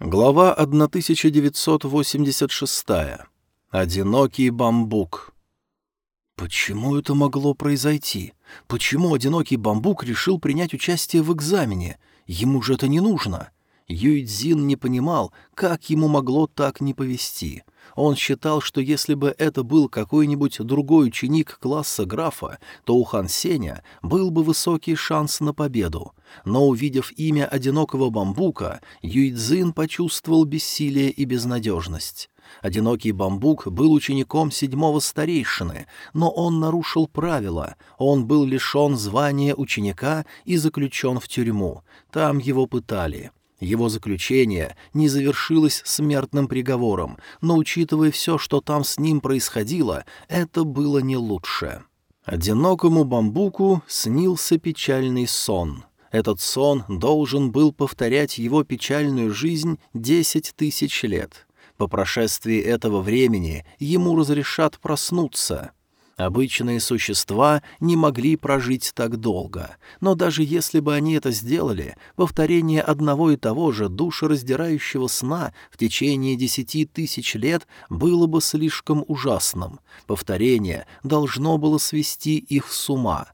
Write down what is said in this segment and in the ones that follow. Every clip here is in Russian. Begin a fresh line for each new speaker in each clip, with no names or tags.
Глава 1986. Одинокий бамбук. Почему это могло произойти? Почему одинокий бамбук решил принять участие в экзамене? Ему же это не нужно. Юйцзин не понимал, как ему могло так не повести. Он считал, что если бы это был какой-нибудь другой ученик класса графа, то у Хан Сеня был бы высокий шанс на победу. Но увидев имя одинокого бамбука, Юйцзин почувствовал бессилие и безнадежность. Одинокий бамбук был учеником седьмого старейшины, но он нарушил правила, он был лишен звания ученика и заключен в тюрьму. Там его пытали. Его заключение не завершилось смертным приговором, но, учитывая все, что там с ним происходило, это было не лучше. Одинокому бамбуку снился печальный сон. Этот сон должен был повторять его печальную жизнь десять тысяч лет. По прошествии этого времени ему разрешат проснуться — Обычные существа не могли прожить так долго, но даже если бы они это сделали, повторение одного и того же душераздирающего сна в течение десяти тысяч лет было бы слишком ужасным. Повторение должно было свести их с ума.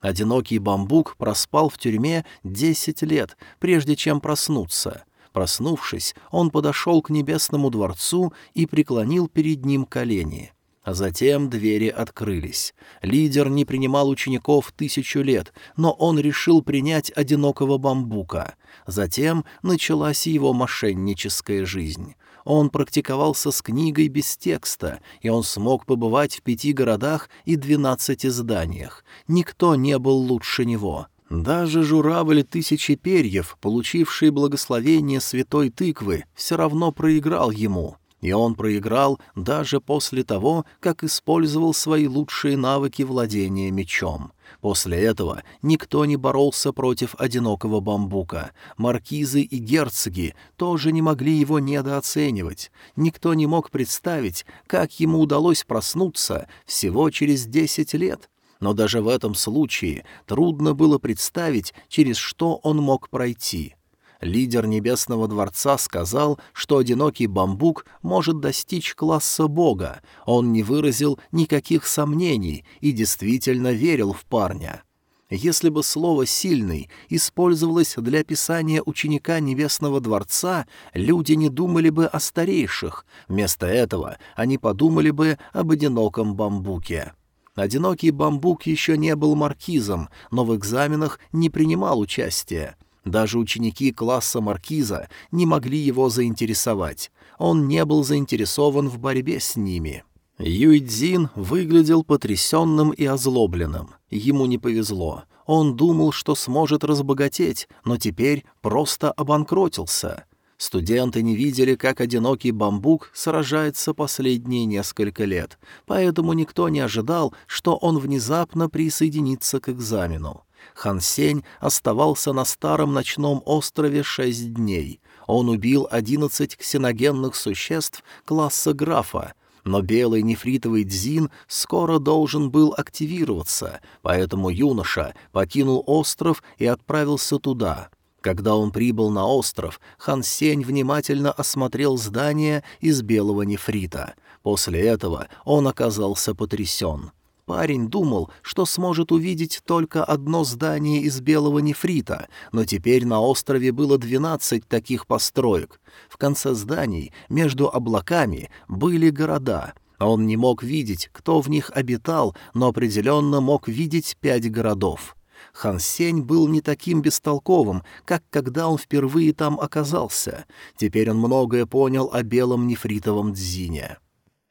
Одинокий бамбук проспал в тюрьме десять лет, прежде чем проснуться. Проснувшись, он подошел к небесному дворцу и преклонил перед ним колени — а затем двери открылись. Лидер не принимал учеников тысячу лет, но он решил принять одинокого бамбука. Затем началась его мошенническая жизнь. Он практиковался с книгой без текста, и он смог побывать в пяти городах и двенадцати зданиях. Никто не был лучше него. Даже журавль тысячи перьев, получивший благословение святой тыквы, все равно проиграл ему — и он проиграл даже после того, как использовал свои лучшие навыки владения мечом. После этого никто не боролся против одинокого бамбука. Маркизы и герцоги тоже не могли его недооценивать. Никто не мог представить, как ему удалось проснуться всего через десять лет. Но даже в этом случае трудно было представить, через что он мог пройти — лидер Небесного Дворца сказал, что одинокий бамбук может достичь класса бога. Он не выразил никаких сомнений и действительно верил в парня. Если бы слово «сильный» использовалось для описания ученика Небесного Дворца, люди не думали бы о старейших. Вместо этого они подумали бы об одиноком бамбуке. Одинокий бамбук еще не был маркизом, но в экзаменах не принимал участия. Даже ученики класса маркиза не могли его заинтересовать. Он не был заинтересован в борьбе с ними. Юйцзин выглядел потрясенным и озлобленным. Ему не повезло. Он думал, что сможет разбогатеть, но теперь просто обанкротился. Студенты не видели, как одинокий бамбук сражается последние несколько лет, поэтому никто не ожидал, что он внезапно присоединится к экзамену. Хан Сень оставался на старом ночном острове шесть дней. Он убил одиннадцать ксеногенных существ класса графа, но белый нефритовый дзин скоро должен был активироваться, поэтому юноша покинул остров и отправился туда. Когда он прибыл на остров, Хан Сень внимательно осмотрел здание из белого нефрита. После этого он оказался потрясен. Парень думал, что сможет увидеть только одно здание из белого нефрита, но теперь на острове было двенадцать таких построек. В конце зданий, между облаками, были города. Он не мог видеть, кто в них обитал, но определенно мог видеть пять городов. Хан Сень был не таким бестолковым, как когда он впервые там оказался. Теперь он многое понял о белом нефритовом дзине.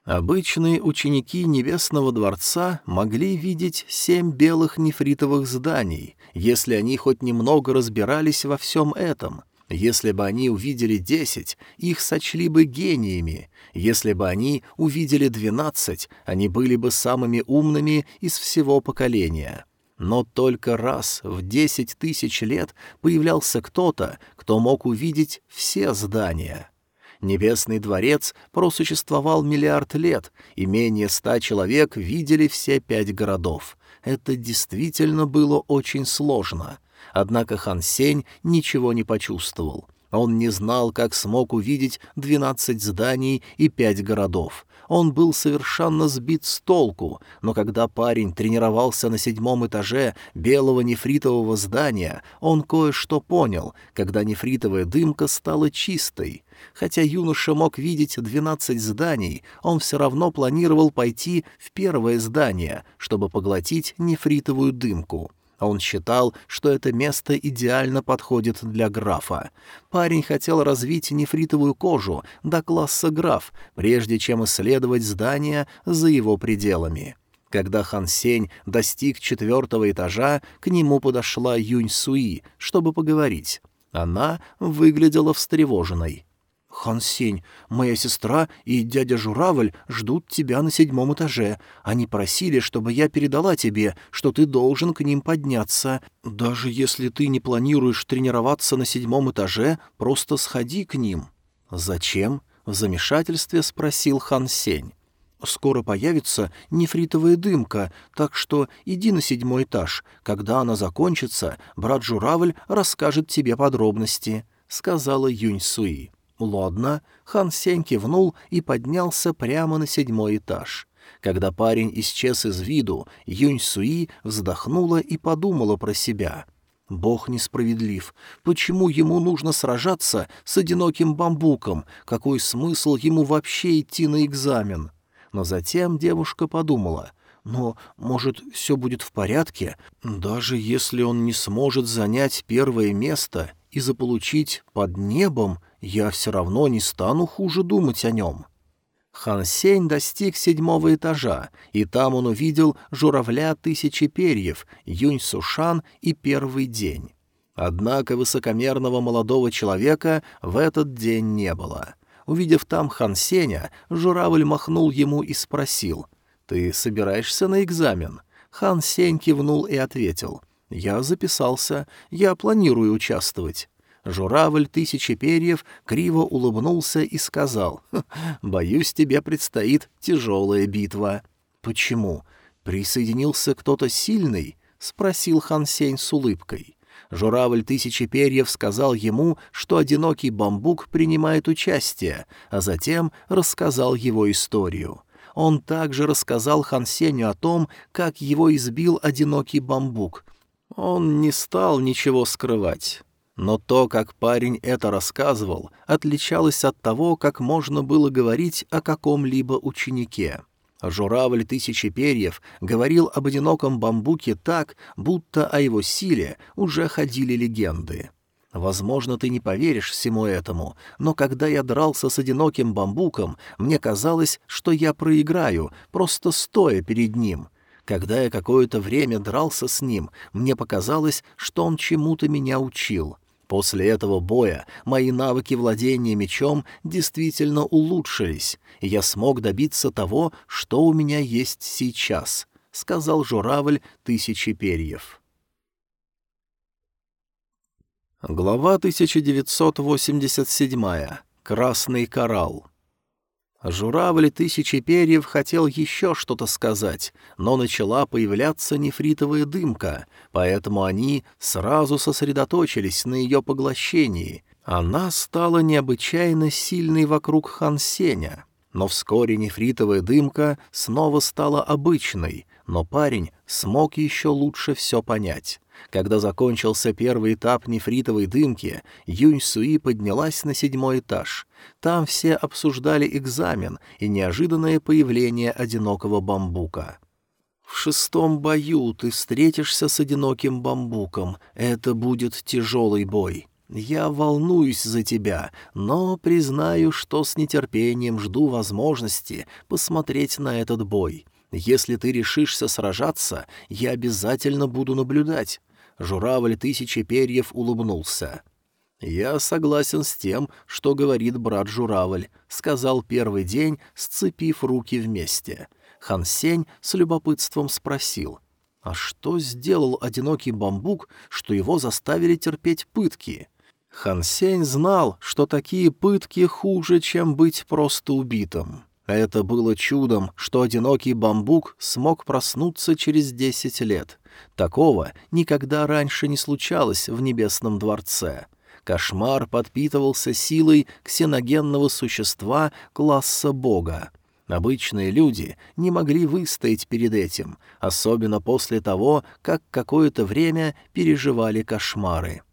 Обычные ученики Небесного дворца могли видеть семь белых нефритовых зданий, если они хоть немного разбирались во всем этом. Если бы они увидели десять, их сочли бы гениями. Если бы они увидели двенадцать, они были бы самыми умными из всего поколения. Но только раз в десять тысяч лет появлялся кто-то, кто мог увидеть все здания. Небесный дворец просуществовал миллиард лет, и менее ста человек видели все пять городов. Это действительно было очень сложно. Однако Хан Сень ничего не почувствовал. Он не знал, как смог увидеть двенадцать зданий и пять городов. Он был совершенно сбит с толку, но когда парень тренировался на седьмом этаже белого нефритового здания, он кое-что понял, когда нефритовая дымка стала чистой. Хотя юноша мог видеть двенадцать зданий, он все равно планировал пойти в первое здание, чтобы поглотить нефритовую дымку. Он считал, что это место идеально подходит для графа. Парень хотел развить нефритовую кожу до класса граф, прежде чем исследовать здание за его пределами. Когда Хан Сень достиг четвертого этажа, к нему подошла Юнь Суи, чтобы поговорить. Она выглядела встревоженной. «Хан Сень, моя сестра и дядя Журавль ждут тебя на седьмом этаже. Они просили, чтобы я передала тебе, что ты должен к ним подняться. Даже если ты не планируешь тренироваться на седьмом этаже, просто сходи к ним». «Зачем?» — в замешательстве спросил Хан Сень. «Скоро появится нефритовая дымка, так что иди на седьмой этаж. Когда она закончится, брат Журавль расскажет тебе подробности», — сказала Юнь Суи. «Ладно». Хан Сень кивнул и поднялся прямо на седьмой этаж. Когда парень исчез из виду, Юнь Суи вздохнула и подумала про себя. «Бог несправедлив. Почему ему нужно сражаться с одиноким бамбуком? Какой смысл ему вообще идти на экзамен?» Но затем девушка подумала — но, может, все будет в порядке, даже если он не сможет занять первое место и заполучить под небом я все равно не стану хуже думать о нем. Хан Сень достиг седьмого этажа, и там он увидел журавля тысячи перьев, Юнь Сушан и первый день. Однако высокомерного молодого человека в этот день не было. Увидев там Хан Сеня, журавль махнул ему и спросил, «Ты собираешься на экзамен?» Хан Сень кивнул и ответил, «Я записался, я планирую участвовать». Журавль тысячи перьев криво улыбнулся и сказал, «Боюсь, тебе предстоит тяжелая битва». «Почему? Присоединился кто-то сильный?» — спросил Хан Сень с улыбкой. Журавль тысячи перьев сказал ему, что одинокий бамбук принимает участие, а затем рассказал его историю. Он также рассказал Хан Сенью о том, как его избил одинокий бамбук. Он не стал ничего скрывать. Но то, как парень это рассказывал, отличалось от того, как можно было говорить о каком-либо ученике. Журавль тысячи перьев говорил об одиноком бамбуке так, будто о его силе уже ходили легенды. Возможно, ты не поверишь всему этому, но когда я дрался с одиноким бамбуком, мне казалось, что я проиграю, просто стоя перед ним. Когда я какое-то время дрался с ним, мне показалось, что он чему-то меня учил. После этого боя мои навыки владения мечом действительно улучшились, и я смог добиться того, что у меня есть сейчас», — сказал журавль тысячи перьев. Глава 1987. Красный коралл. Журавль тысячи перьев хотел еще что-то сказать, но начала появляться нефритовая дымка, поэтому они сразу сосредоточились на ее поглощении. Она стала необычайно сильной вокруг Хансеня. Но вскоре нефритовая дымка снова стала обычной, но парень смог еще лучше все понять. Когда закончился первый этап нефритовой дымки, Юнь Суи поднялась на седьмой этаж. Там все обсуждали экзамен и неожиданное появление одинокого бамбука. «В шестом бою ты встретишься с одиноким бамбуком. Это будет тяжелый бой. Я волнуюсь за тебя, но признаю, что с нетерпением жду возможности посмотреть на этот бой». Если ты решишься сражаться, я обязательно буду наблюдать. Журавль тысячи перьев улыбнулся. «Я согласен с тем, что говорит брат Журавль», — сказал первый день, сцепив руки вместе. Хан Сень с любопытством спросил, «А что сделал одинокий бамбук, что его заставили терпеть пытки?» Хан Сень знал, что такие пытки хуже, чем быть просто убитым. Это было чудом, что одинокий бамбук смог проснуться через десять лет. Такого никогда раньше не случалось в Небесном дворце. Кошмар подпитывался силой ксеногенного существа класса бога. Обычные люди не могли выстоять перед этим, особенно после того, как какое-то время переживали кошмары.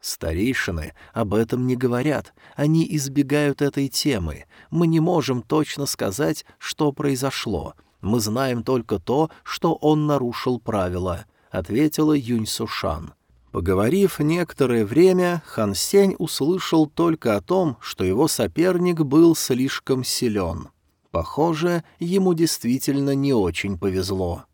Старейшины об этом не говорят, они избегают этой темы. Мы не можем точно сказать, что произошло. Мы знаем только то, что он нарушил правила, — ответила Юнь Сушан. Поговорив некоторое время, Хан Сень услышал только о том, что его соперник был слишком силен. Похоже, ему действительно не очень повезло.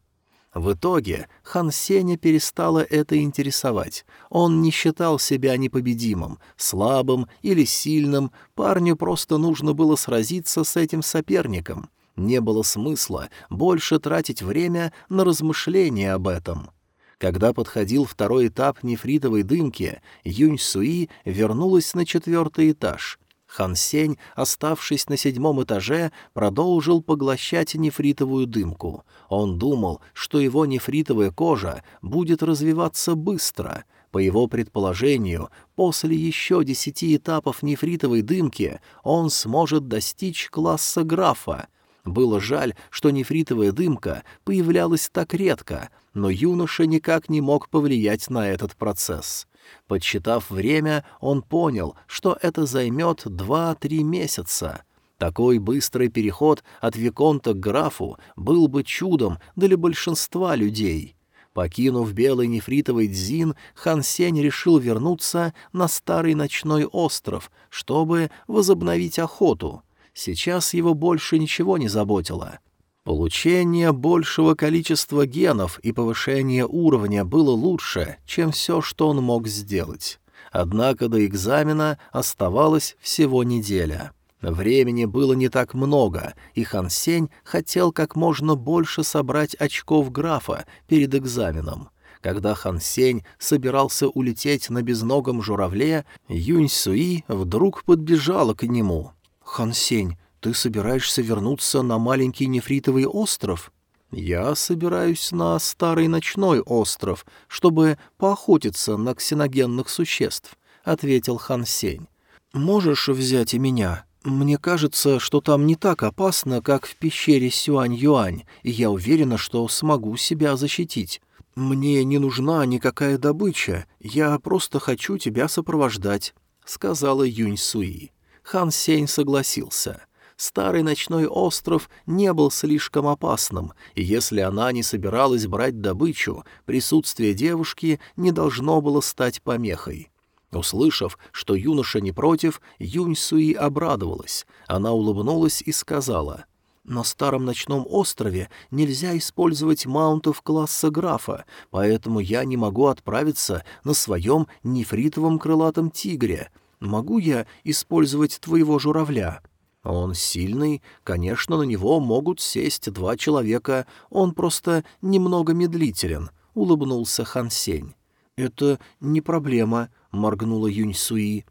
В итоге Хан Сеня перестало это интересовать. Он не считал себя непобедимым, слабым или сильным, парню просто нужно было сразиться с этим соперником. Не было смысла больше тратить время на размышления об этом. Когда подходил второй этап нефритовой дымки, Юнь Суи вернулась на четвертый этаж. Хан Сень, оставшись на седьмом этаже, продолжил поглощать нефритовую дымку. Он думал, что его нефритовая кожа будет развиваться быстро. По его предположению, после еще десяти этапов нефритовой дымки он сможет достичь класса графа. Было жаль, что нефритовая дымка появлялась так редко, но юноша никак не мог повлиять на этот процесс. Подсчитав время, он понял, что это займет два-три месяца. Такой быстрый переход от Виконта к графу был бы чудом для большинства людей. Покинув белый нефритовый дзин, Хан Сень решил вернуться на старый ночной остров, чтобы возобновить охоту. Сейчас его больше ничего не заботило. Получение большего количества генов и повышение уровня было лучше, чем все, что он мог сделать. Однако до экзамена оставалась всего неделя. Времени было не так много, и Хан Сень хотел как можно больше собрать очков графа перед экзаменом. Когда Хан Сень собирался улететь на безногом журавле, Юнь Суи вдруг подбежала к нему. «Хан Сень, ты собираешься вернуться на маленький нефритовый остров? Я собираюсь на старый ночной остров, чтобы поохотиться на ксеногенных существ, ответил Хан Сень. Можешь взять и меня? Мне кажется, что там не так опасно, как в пещере Сюань-Юань, и я уверена, что смогу себя защитить. Мне не нужна никакая добыча, я просто хочу тебя сопровождать, сказала Юнь Суи. Хан Сень согласился старый ночной остров не был слишком опасным, и если она не собиралась брать добычу, присутствие девушки не должно было стать помехой. Услышав, что юноша не против, Юнь Суи обрадовалась. Она улыбнулась и сказала, «На старом ночном острове нельзя использовать маунтов класса графа, поэтому я не могу отправиться на своем нефритовом крылатом тигре. Могу я использовать твоего журавля?» Он сильный, конечно, на него могут сесть два человека, он просто немного медлителен, — улыбнулся Хан Сень. «Это не проблема», — моргнула Юнь Суи.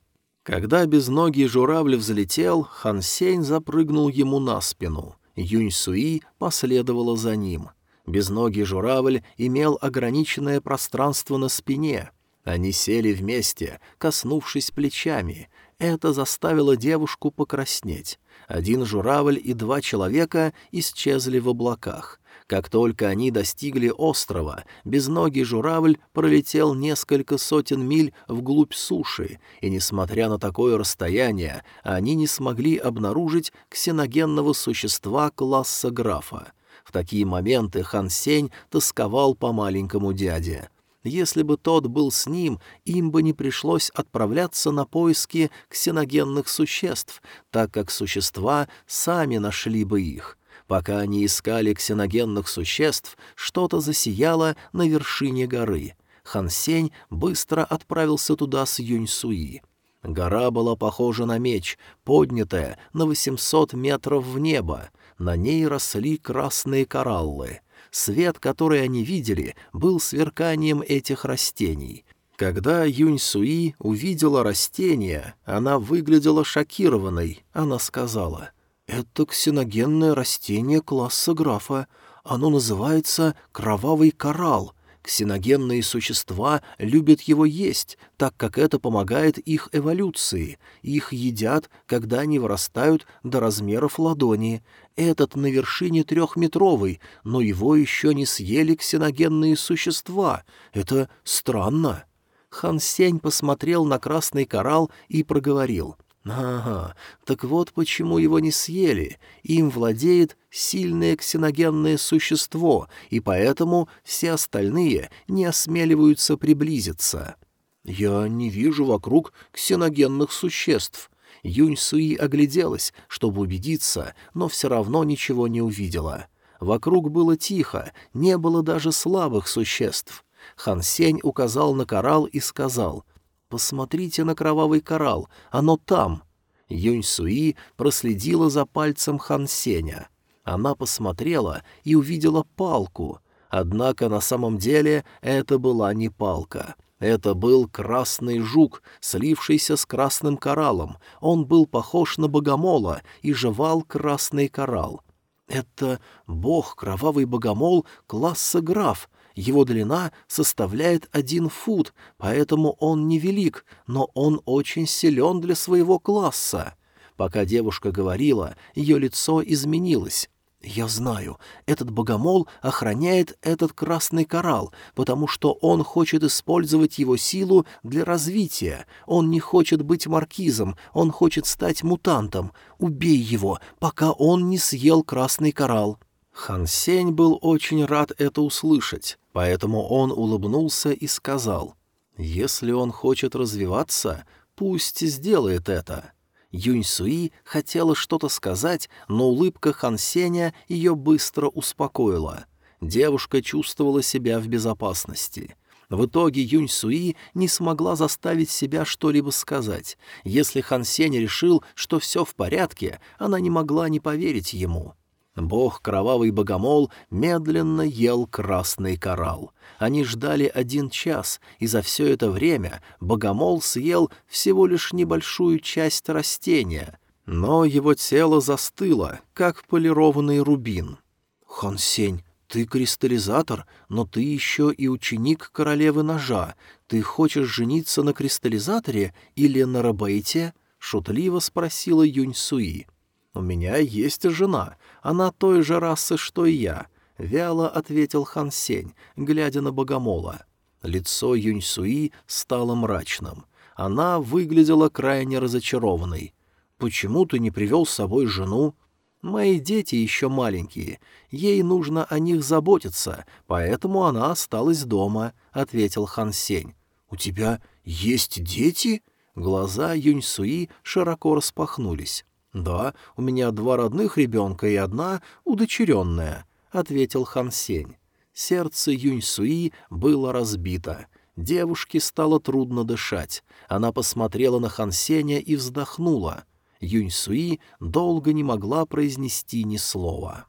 Когда безногий журавль взлетел, Хан Сень запрыгнул ему на спину. Юнь Суи последовала за ним. Безногий журавль имел ограниченное пространство на спине. Они сели вместе, коснувшись плечами. Это заставило девушку покраснеть. Один журавль и два человека исчезли в облаках. Как только они достигли острова, безногий журавль пролетел несколько сотен миль вглубь суши, и, несмотря на такое расстояние, они не смогли обнаружить ксеногенного существа класса графа. В такие моменты Хан Сень тосковал по маленькому дяде. Если бы тот был с ним, им бы не пришлось отправляться на поиски ксеногенных существ, так как существа сами нашли бы их. Пока они искали ксеногенных существ, что-то засияло на вершине горы. Хан Сень быстро отправился туда с Юньсуи. Гора была похожа на меч, поднятая на 800 метров в небо. На ней росли красные кораллы. Свет, который они видели, был сверканием этих растений. Когда Юнь Суи увидела растение, она выглядела шокированной. Она сказала, «Это ксеногенное растение класса графа. Оно называется кровавый коралл. Ксеногенные существа любят его есть, так как это помогает их эволюции. Их едят, когда они вырастают до размеров ладони. Этот на вершине трехметровый, но его еще не съели ксеногенные существа. Это странно. Хан Сень посмотрел на красный коралл и проговорил. Ага, так вот почему его не съели. Им владеет сильное ксеногенное существо, и поэтому все остальные не осмеливаются приблизиться. Я не вижу вокруг ксеногенных существ. Юнь Суи огляделась, чтобы убедиться, но все равно ничего не увидела. Вокруг было тихо, не было даже слабых существ. Хан Сень указал на коралл и сказал — «Посмотрите на кровавый коралл, оно там!» Юнь Суи проследила за пальцем Хан Сеня. Она посмотрела и увидела палку. Однако на самом деле это была не палка. Это был красный жук, слившийся с красным кораллом. Он был похож на богомола и жевал красный коралл. Это бог, кровавый богомол класса граф, его длина составляет один фут, поэтому он невелик, но он очень силен для своего класса. Пока девушка говорила, ее лицо изменилось. «Я знаю, этот богомол охраняет этот красный коралл, потому что он хочет использовать его силу для развития. Он не хочет быть маркизом, он хочет стать мутантом. Убей его, пока он не съел красный коралл». Хан Сень был очень рад это услышать, поэтому он улыбнулся и сказал, «Если он хочет развиваться, пусть сделает это». Юнь Суи хотела что-то сказать, но улыбка Хан Сеня ее быстро успокоила. Девушка чувствовала себя в безопасности. В итоге Юнь Суи не смогла заставить себя что-либо сказать. Если Хан Сень решил, что все в порядке, она не могла не поверить ему. Бог Кровавый Богомол медленно ел красный коралл. Они ждали один час, и за все это время Богомол съел всего лишь небольшую часть растения, но его тело застыло, как полированный рубин. «Хонсень, ты кристаллизатор, но ты еще и ученик королевы ножа. Ты хочешь жениться на кристаллизаторе или на рабейте?» — шутливо спросила Юнь Суи. «У меня есть жена, она той же расы, что и я», — вяло ответил Хан Сень, глядя на богомола. Лицо Юньсуи стало мрачным. Она выглядела крайне разочарованной. «Почему ты не привел с собой жену?» «Мои дети еще маленькие. Ей нужно о них заботиться, поэтому она осталась дома», — ответил Хан Сень. «У тебя есть дети?» Глаза Юньсуи широко распахнулись. «Да, у меня два родных ребенка и одна удочеренная», — ответил Хан Сень. Сердце Юнь-Суи было разбито. Девушке стало трудно дышать. Она посмотрела на Хан Сеня и вздохнула. Юнь-Суи долго не могла произнести ни слова.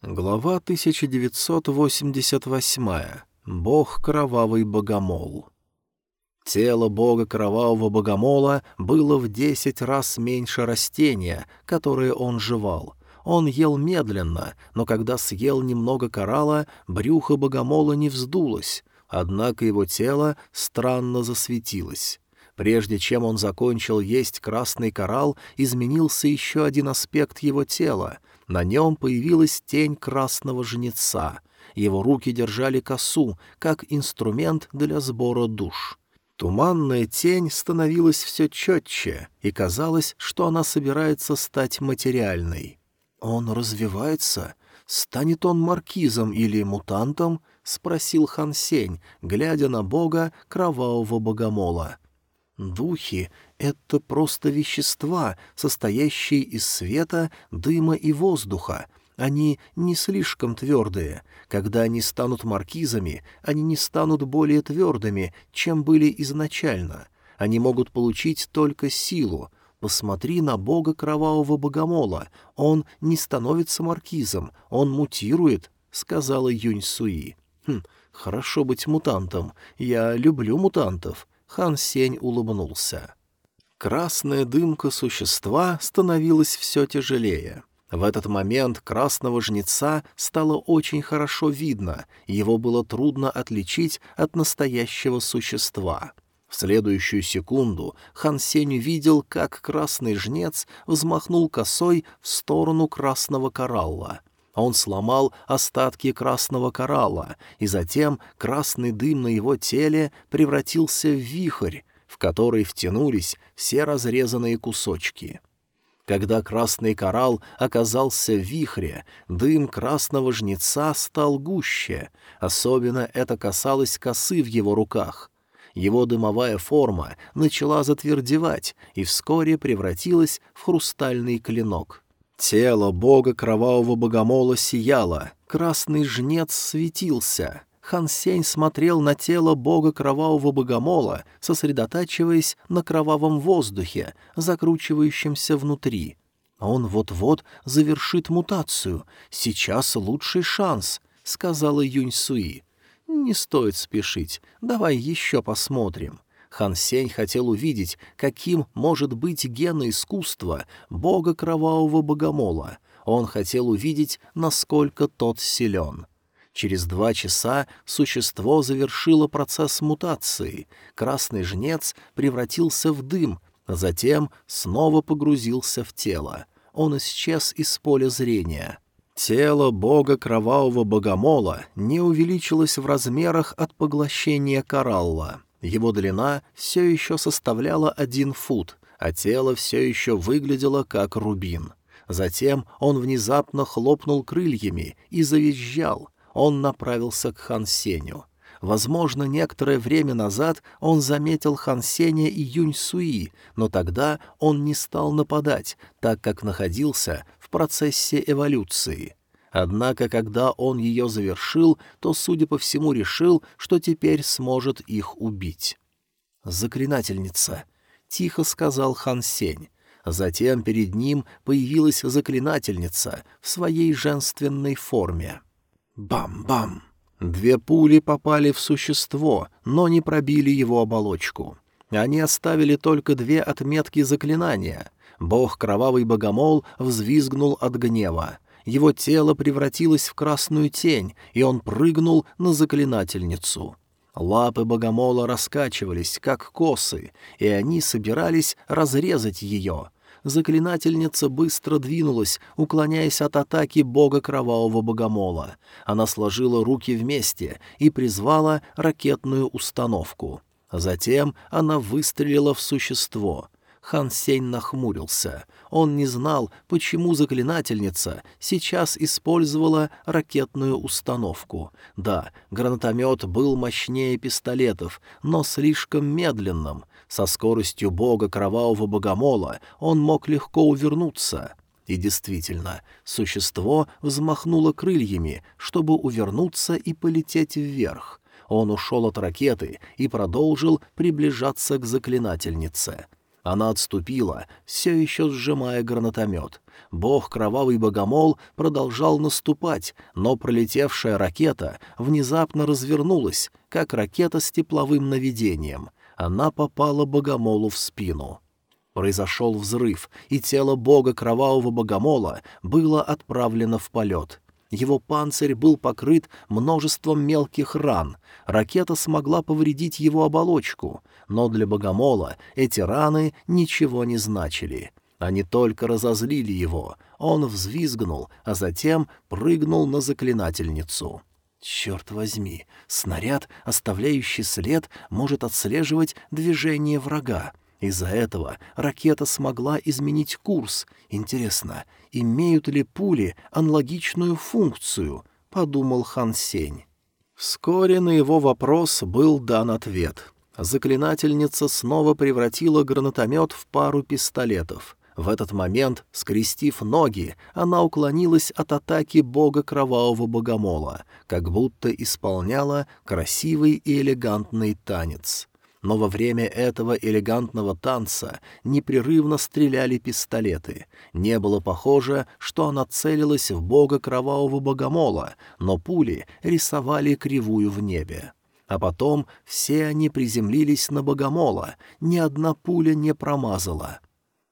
Глава 1988. Бог Кровавый Богомол. Тело бога кровавого богомола было в десять раз меньше растения, которое он жевал. Он ел медленно, но когда съел немного коралла, брюхо богомола не вздулось, однако его тело странно засветилось. Прежде чем он закончил есть красный коралл, изменился еще один аспект его тела. На нем появилась тень красного жнеца. Его руки держали косу, как инструмент для сбора душ. Туманная тень становилась все четче, и казалось, что она собирается стать материальной. «Он развивается? Станет он маркизом или мутантом?» — спросил Хан Сень, глядя на бога кровавого богомола. «Духи — это просто вещества, состоящие из света, дыма и воздуха», они не слишком твердые. Когда они станут маркизами, они не станут более твердыми, чем были изначально. Они могут получить только силу. Посмотри на бога кровавого богомола. Он не становится маркизом, он мутирует, — сказала Юнь Суи. Хм, хорошо быть мутантом. Я люблю мутантов. Хан Сень улыбнулся. Красная дымка существа становилась все тяжелее. В этот момент красного жнеца стало очень хорошо видно, его было трудно отличить от настоящего существа. В следующую секунду Хан Сень увидел, как красный жнец взмахнул косой в сторону красного коралла. Он сломал остатки красного коралла, и затем красный дым на его теле превратился в вихрь, в который втянулись все разрезанные кусочки. Когда красный коралл оказался в вихре, дым красного жнеца стал гуще, особенно это касалось косы в его руках. Его дымовая форма начала затвердевать и вскоре превратилась в хрустальный клинок. Тело бога кровавого богомола сияло, красный жнец светился — Хан Сень смотрел на тело бога кровавого богомола, сосредотачиваясь на кровавом воздухе, закручивающемся внутри. «Он вот-вот завершит мутацию. Сейчас лучший шанс», — сказала Юнь Суи. «Не стоит спешить. Давай еще посмотрим». Хан Сень хотел увидеть, каким может быть геноискусство бога кровавого богомола. Он хотел увидеть, насколько тот силен. Через два часа существо завершило процесс мутации. Красный жнец превратился в дым, а затем снова погрузился в тело. Он исчез из поля зрения. Тело бога кровавого богомола не увеличилось в размерах от поглощения коралла. Его длина все еще составляла один фут, а тело все еще выглядело как рубин. Затем он внезапно хлопнул крыльями и завизжал — он направился к Хан Сеню. Возможно, некоторое время назад он заметил Хан Сеня и Юнь Суи, но тогда он не стал нападать, так как находился в процессе эволюции. Однако, когда он ее завершил, то, судя по всему, решил, что теперь сможет их убить. «Заклинательница», — тихо сказал Хан Сень. Затем перед ним появилась заклинательница в своей женственной форме. Бам-бам! Две пули попали в существо, но не пробили его оболочку. Они оставили только две отметки заклинания. Бог Кровавый Богомол взвизгнул от гнева. Его тело превратилось в красную тень, и он прыгнул на заклинательницу. Лапы богомола раскачивались, как косы, и они собирались разрезать ее — заклинательница быстро двинулась, уклоняясь от атаки бога кровавого богомола. Она сложила руки вместе и призвала ракетную установку. Затем она выстрелила в существо. Хан Сень нахмурился. Он не знал, почему заклинательница сейчас использовала ракетную установку. Да, гранатомет был мощнее пистолетов, но слишком медленным. Со скоростью бога кровавого богомола он мог легко увернуться. И действительно, существо взмахнуло крыльями, чтобы увернуться и полететь вверх. Он ушел от ракеты и продолжил приближаться к заклинательнице. Она отступила, все еще сжимая гранатомет. Бог Кровавый Богомол продолжал наступать, но пролетевшая ракета внезапно развернулась, как ракета с тепловым наведением она попала богомолу в спину. Произошел взрыв, и тело бога кровавого богомола было отправлено в полет. Его панцирь был покрыт множеством мелких ран. Ракета смогла повредить его оболочку, но для богомола эти раны ничего не значили. Они только разозлили его. Он взвизгнул, а затем прыгнул на заклинательницу. Черт возьми, снаряд, оставляющий след, может отслеживать движение врага. Из-за этого ракета смогла изменить курс. Интересно, имеют ли пули аналогичную функцию? — подумал Хан Сень. Вскоре на его вопрос был дан ответ. Заклинательница снова превратила гранатомет в пару пистолетов — в этот момент, скрестив ноги, она уклонилась от атаки бога кровавого богомола, как будто исполняла красивый и элегантный танец. Но во время этого элегантного танца непрерывно стреляли пистолеты. Не было похоже, что она целилась в бога кровавого богомола, но пули рисовали кривую в небе. А потом все они приземлились на богомола, ни одна пуля не промазала —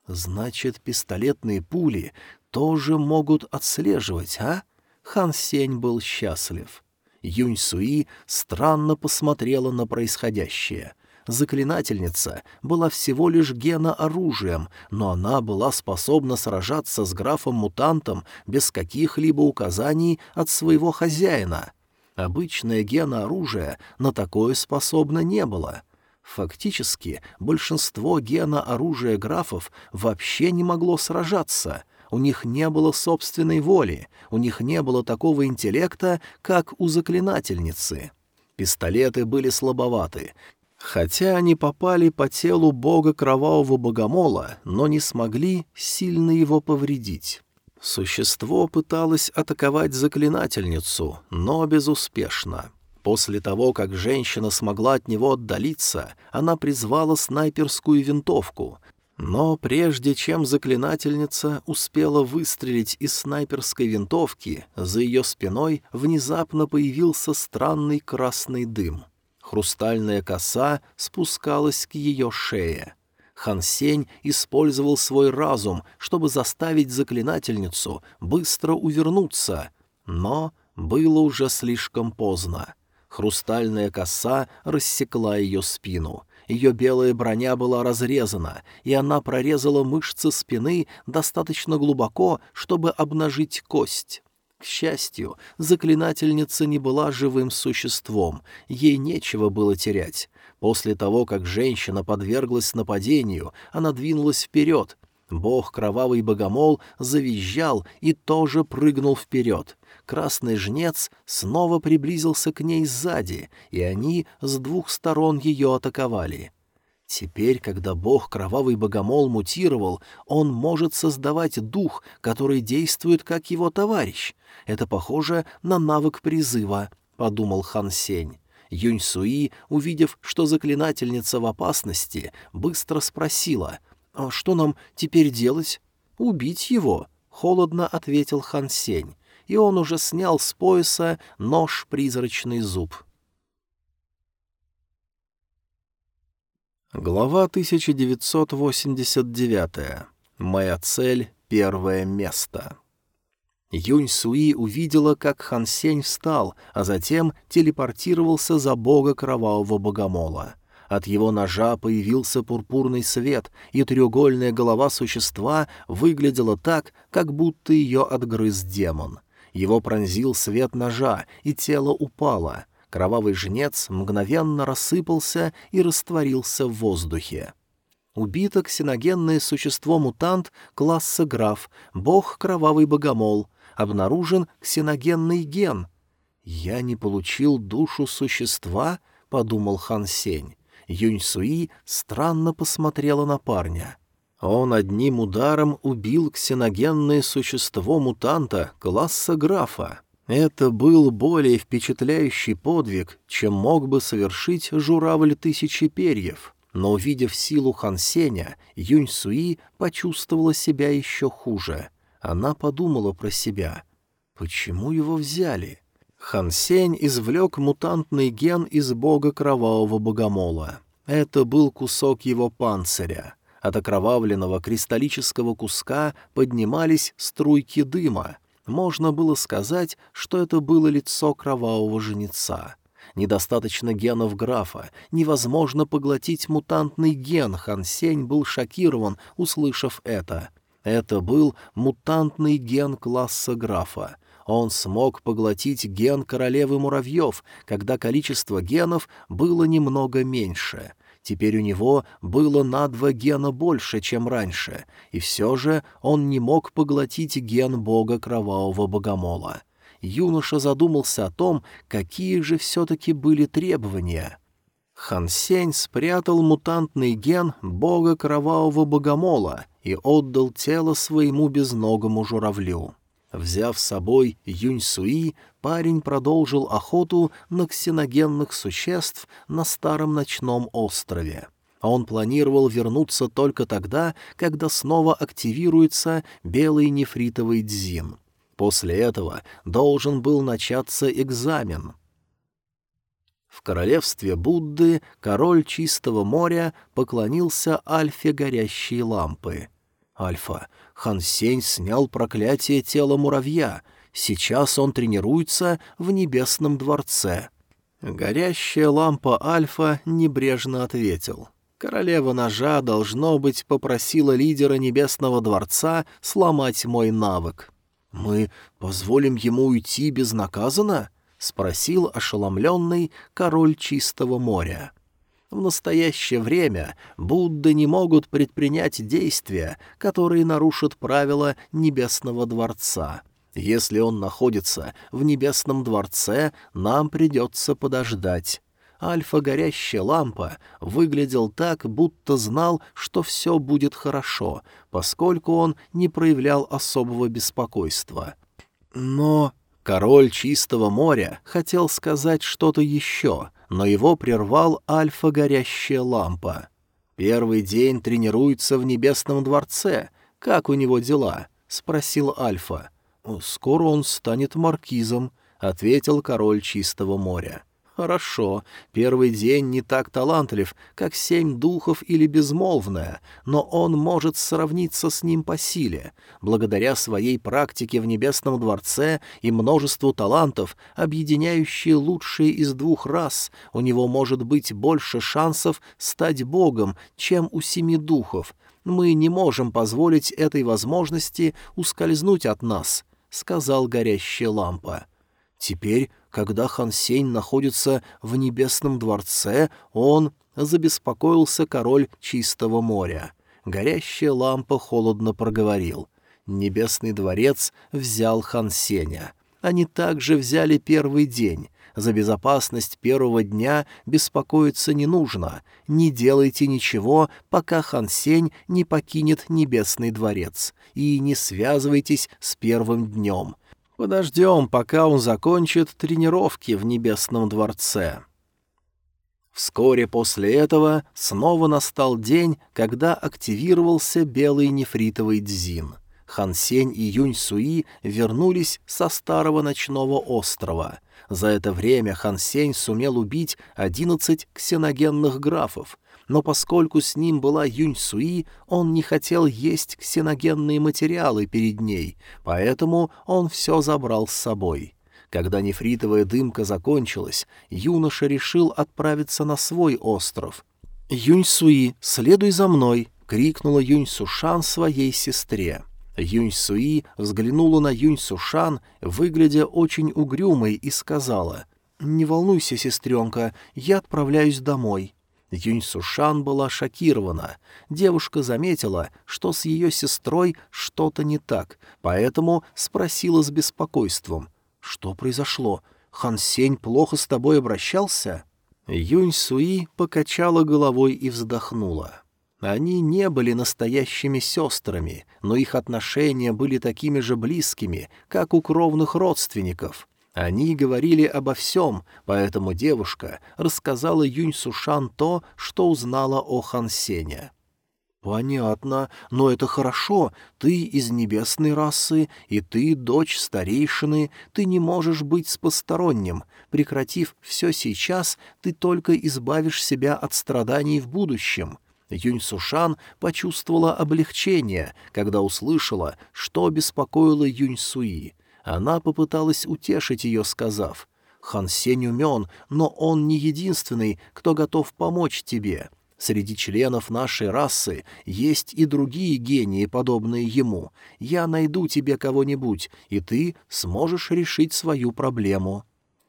Значит, пистолетные пули тоже могут отслеживать, а? Хан Сень был счастлив. Юнь Суи странно посмотрела на происходящее. Заклинательница была всего лишь гена-оружием, но она была способна сражаться с графом-мутантом без каких-либо указаний от своего хозяина. Обычное гена-оружие на такое способно не было. Фактически, большинство гена-оружия графов вообще не могло сражаться — у них не было собственной воли, у них не было такого интеллекта, как у заклинательницы. Пистолеты были слабоваты, хотя они попали по телу бога кровавого богомола, но не смогли сильно его повредить. Существо пыталось атаковать заклинательницу, но безуспешно. После того, как женщина смогла от него отдалиться, она призвала снайперскую винтовку, но прежде чем заклинательница успела выстрелить из снайперской винтовки, за ее спиной внезапно появился странный красный дым. Хрустальная коса спускалась к ее шее. Хансень использовал свой разум, чтобы заставить заклинательницу быстро увернуться, но было уже слишком поздно. Хрустальная коса рассекла ее спину — ее белая броня была разрезана, и она прорезала мышцы спины достаточно глубоко, чтобы обнажить кость. К счастью, заклинательница не была живым существом, ей нечего было терять. После того, как женщина подверглась нападению, она двинулась вперед. Бог Кровавый Богомол завизжал и тоже прыгнул вперед красный жнец снова приблизился к ней сзади, и они с двух сторон ее атаковали. Теперь, когда бог Кровавый Богомол мутировал, он может создавать дух, который действует как его товарищ. Это похоже на навык призыва, — подумал Хан Сень. Юнь Суи, увидев, что заклинательница в опасности, быстро спросила, «А что нам теперь делать?» «Убить его», — холодно ответил Хан Сень и он уже снял с пояса нож-призрачный зуб. Глава 1989. Моя цель — первое место. Юнь Суи увидела, как Хан Сень встал, а затем телепортировался за бога кровавого богомола. От его ножа появился пурпурный свет, и треугольная голова существа выглядела так, как будто ее отгрыз демон. Его пронзил свет ножа, и тело упало. Кровавый жнец мгновенно рассыпался и растворился в воздухе. Убито ксеногенное существо-мутант класса граф, бог кровавый богомол. Обнаружен ксеногенный ген. «Я не получил душу существа?» — подумал Хан Сень. Юнь Суи странно посмотрела на парня. Он одним ударом убил ксеногенное существо мутанта класса графа. Это был более впечатляющий подвиг, чем мог бы совершить журавль тысячи перьев. Но, увидев силу Хансеня, Юнь Суи почувствовала себя еще хуже. Она подумала про себя. Почему его взяли? Хансень извлек мутантный ген из бога кровавого богомола. Это был кусок его панциря. От окровавленного кристаллического куска поднимались струйки дыма. Можно было сказать, что это было лицо кровавого женица. Недостаточно генов графа, невозможно поглотить мутантный ген, Хан Сень был шокирован, услышав это. Это был мутантный ген класса графа. Он смог поглотить ген королевы муравьев, когда количество генов было немного меньше. Теперь у него было на два гена больше, чем раньше, и все же он не мог поглотить ген бога кровавого богомола. Юноша задумался о том, какие же все-таки были требования. Хансень спрятал мутантный ген бога кровавого богомола и отдал тело своему безногому журавлю. Взяв с собой Юнь-Суи, парень продолжил охоту на ксеногенных существ на старом ночном острове. Он планировал вернуться только тогда, когда снова активируется белый нефритовый дзин. После этого должен был начаться экзамен. В королевстве Будды король Чистого моря поклонился альфе горящей лампы — «Альфа, Хан Сень снял проклятие тела муравья. Сейчас он тренируется в небесном дворце». Горящая лампа Альфа небрежно ответил. «Королева ножа, должно быть, попросила лидера небесного дворца сломать мой навык». «Мы позволим ему уйти безнаказанно?» — спросил ошеломленный король чистого моря. В настоящее время Будды не могут предпринять действия, которые нарушат правила Небесного Дворца. Если он находится в Небесном Дворце, нам придется подождать. Альфа-горящая лампа выглядел так, будто знал, что все будет хорошо, поскольку он не проявлял особого беспокойства. Но король Чистого моря хотел сказать что-то еще, но его прервал альфа-горящая лампа. «Первый день тренируется в Небесном дворце. Как у него дела?» — спросил Альфа. «Скоро он станет маркизом», — ответил король Чистого моря. Хорошо, первый день не так талантлив, как семь духов или безмолвная, но он может сравниться с ним по силе. Благодаря своей практике в Небесном дворце и множеству талантов, объединяющие лучшие из двух рас, у него может быть больше шансов стать богом, чем у семи духов. Мы не можем позволить этой возможности ускользнуть от нас, — сказал горящая лампа. Теперь когда Хан Сень находится в небесном дворце, он забеспокоился король чистого моря. Горящая лампа холодно проговорил. Небесный дворец взял Хан Сеня. Они также взяли первый день. За безопасность первого дня беспокоиться не нужно. Не делайте ничего, пока Хан Сень не покинет Небесный дворец. И не связывайтесь с первым днем. Подождем, пока он закончит тренировки в Небесном дворце. Вскоре после этого снова настал день, когда активировался белый нефритовый дзин. Хан Сень и Юнь Суи вернулись со старого ночного острова. За это время Хан Сень сумел убить одиннадцать ксеногенных графов, но поскольку с ним была Юнь Суи, он не хотел есть ксеногенные материалы перед ней, поэтому он все забрал с собой. Когда нефритовая дымка закончилась, юноша решил отправиться на свой остров. «Юнь Суи, следуй за мной!» — крикнула Юнь Сушан своей сестре. Юнь Суи взглянула на Юнь Сушан, выглядя очень угрюмой, и сказала, «Не волнуйся, сестренка, я отправляюсь домой». Юнь Сушан была шокирована. Девушка заметила, что с ее сестрой что-то не так, поэтому спросила с беспокойством. «Что произошло? Хан Сень плохо с тобой обращался?» Юнь Суи покачала головой и вздохнула. Они не были настоящими сестрами, но их отношения были такими же близкими, как у кровных родственников. Они говорили обо всем, поэтому девушка рассказала Юнь Сушан то, что узнала о Хан Сене. «Понятно, но это хорошо. Ты из небесной расы, и ты дочь старейшины. Ты не можешь быть с посторонним. Прекратив все сейчас, ты только избавишь себя от страданий в будущем». Юнь Сушан почувствовала облегчение, когда услышала, что беспокоило Юнь Суи. Она попыталась утешить ее, сказав, «Хан Сень умен, но он не единственный, кто готов помочь тебе. Среди членов нашей расы есть и другие гении, подобные ему. Я найду тебе кого-нибудь, и ты сможешь решить свою проблему».